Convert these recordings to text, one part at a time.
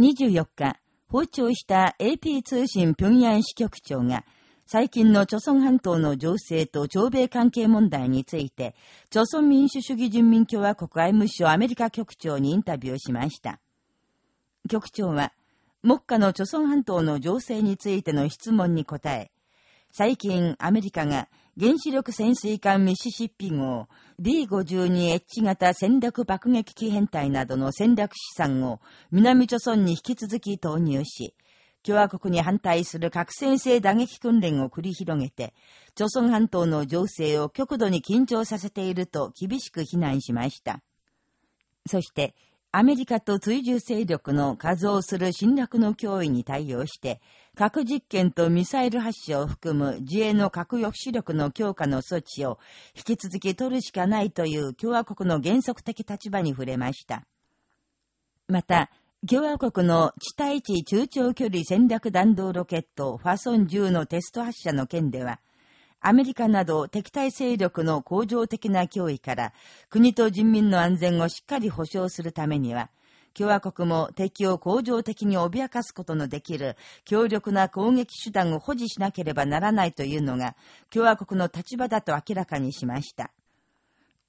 24日、訪朝した AP 通信平壌支局長が、最近の朝鮮半島の情勢と朝米関係問題について、朝鮮民主主義人民共和国外務省アメリカ局長にインタビューしました。局長は、目下の朝鮮半島の情勢についての質問に答え、最近アメリカが原子力潜水艦ミシシッピ号 B52H 型戦略爆撃機編隊などの戦略資産を南朝鮮に引き続き投入し、共和国に反対する核戦性打撃訓練を繰り広げて、朝鮮半島の情勢を極度に緊張させていると厳しく非難しました。そして、アメリカと追従勢力の数をする侵略の脅威に対応して、核実験とミサイル発射を含む自衛の核抑止力の強化の措置を引き続き取るしかないという共和国の原則的立場に触れました。また、共和国の地対地中長距離戦略弾道ロケットファソン10のテスト発射の件では、アメリカなど敵対勢力の恒常的な脅威から国と人民の安全をしっかり保障するためには、共和国も敵を恒常的に脅かすことのできる強力な攻撃手段を保持しなければならないというのが共和国の立場だと明らかにしました。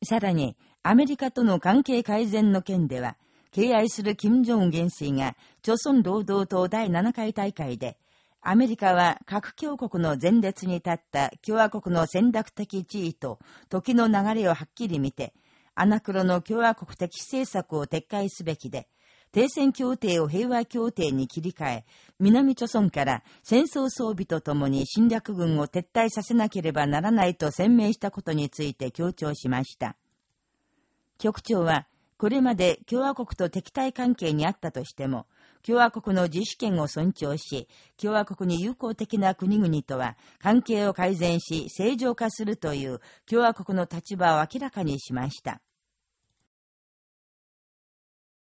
さらに、アメリカとの関係改善の件では、敬愛する金正恩元帥が、朝鮮労働党第7回大会で、アメリカは核強国の前列に立った共和国の戦略的地位と時の流れをはっきり見て、アナクロの共和国的政策を撤回すべきで、停戦協定を平和協定に切り替え、南朝鮮から戦争装備とともに侵略軍を撤退させなければならないと宣明したことについて強調しました。局長は、これまで共和国と敵対関係にあったとしても、共和国の自主権を尊重し、共和国に友好的な国々とは関係を改善し正常化するという共和国の立場を明らかにしました。